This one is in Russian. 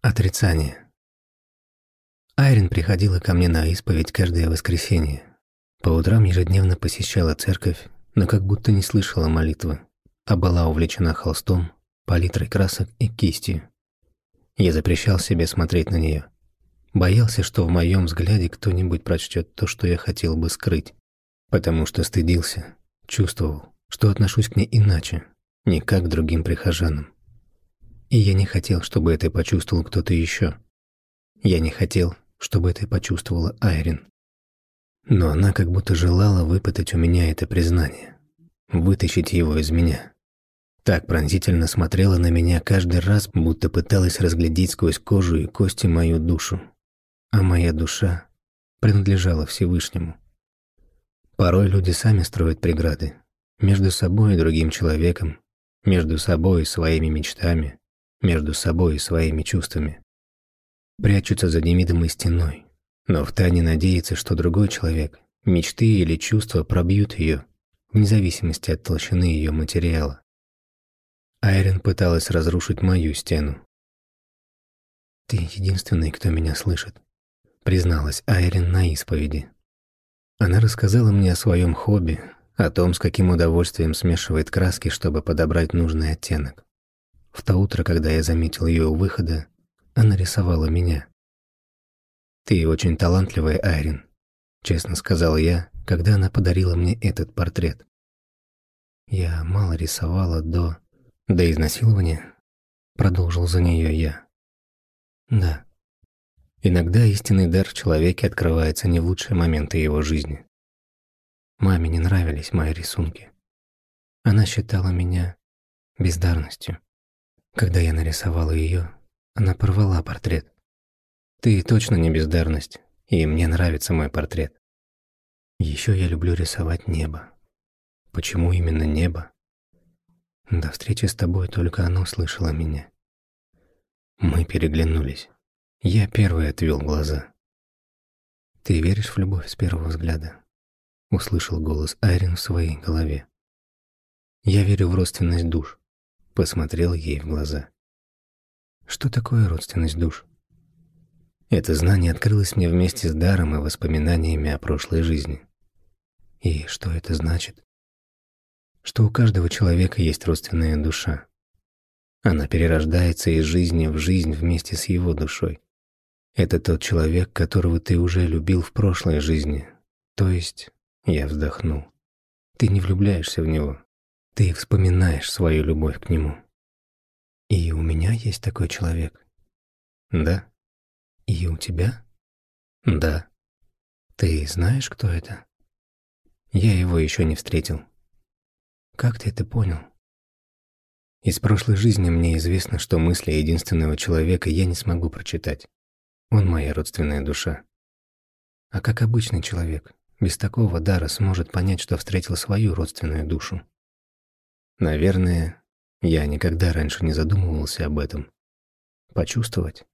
Отрицание. Айрин приходила ко мне на исповедь каждое воскресенье. По утрам ежедневно посещала церковь, но как будто не слышала молитвы, а была увлечена холстом, палитрой красок и кистью. Я запрещал себе смотреть на нее. Боялся, что в моем взгляде кто-нибудь прочтет то, что я хотел бы скрыть, потому что стыдился, чувствовал, что отношусь к ней иначе, не как к другим прихожанам. И я не хотел, чтобы это почувствовал кто-то еще. Я не хотел, чтобы это почувствовала Айрин. Но она как будто желала выпытать у меня это признание, вытащить его из меня. Так пронзительно смотрела на меня каждый раз, будто пыталась разглядеть сквозь кожу и кости мою душу. А моя душа принадлежала Всевышнему. Порой люди сами строят преграды между собой и другим человеком, между собой и своими мечтами, между собой и своими чувствами. Прячутся за невидимой стеной, но втайне надеется, что другой человек, мечты или чувства пробьют ее, вне зависимости от толщины ее материала. Айрин пыталась разрушить мою стену. «Ты единственный, кто меня слышит», — призналась Айрин на исповеди. Она рассказала мне о своем хобби, о том, с каким удовольствием смешивает краски, чтобы подобрать нужный оттенок. В то утро, когда я заметил ее у выхода, она рисовала меня. «Ты очень талантливая, Айрин», — честно сказал я, когда она подарила мне этот портрет. «Я мало рисовала до...» «До изнасилования?» — продолжил за нее я. «Да. Иногда истинный дар в человеке открывается не в лучшие моменты его жизни. Маме не нравились мои рисунки. Она считала меня бездарностью. Когда я нарисовала ее, она порвала портрет. Ты точно не бездарность, и мне нравится мой портрет. Еще я люблю рисовать небо. Почему именно небо? До встречи с тобой только оно слышало меня. Мы переглянулись. Я первый отвел глаза. «Ты веришь в любовь с первого взгляда?» Услышал голос Айрин в своей голове. «Я верю в родственность душ посмотрел ей в глаза. Что такое родственность душ? Это знание открылось мне вместе с даром и воспоминаниями о прошлой жизни. И что это значит? Что у каждого человека есть родственная душа. Она перерождается из жизни в жизнь вместе с его душой. Это тот человек, которого ты уже любил в прошлой жизни. То есть, я вздохнул, ты не влюбляешься в него, ты вспоминаешь свою любовь к нему. И у меня есть такой человек. Да. И у тебя? Да. Ты знаешь, кто это? Я его еще не встретил. Как ты это понял? Из прошлой жизни мне известно, что мысли единственного человека я не смогу прочитать. Он моя родственная душа. А как обычный человек, без такого дара сможет понять, что встретил свою родственную душу? Наверное, я никогда раньше не задумывался об этом. Почувствовать,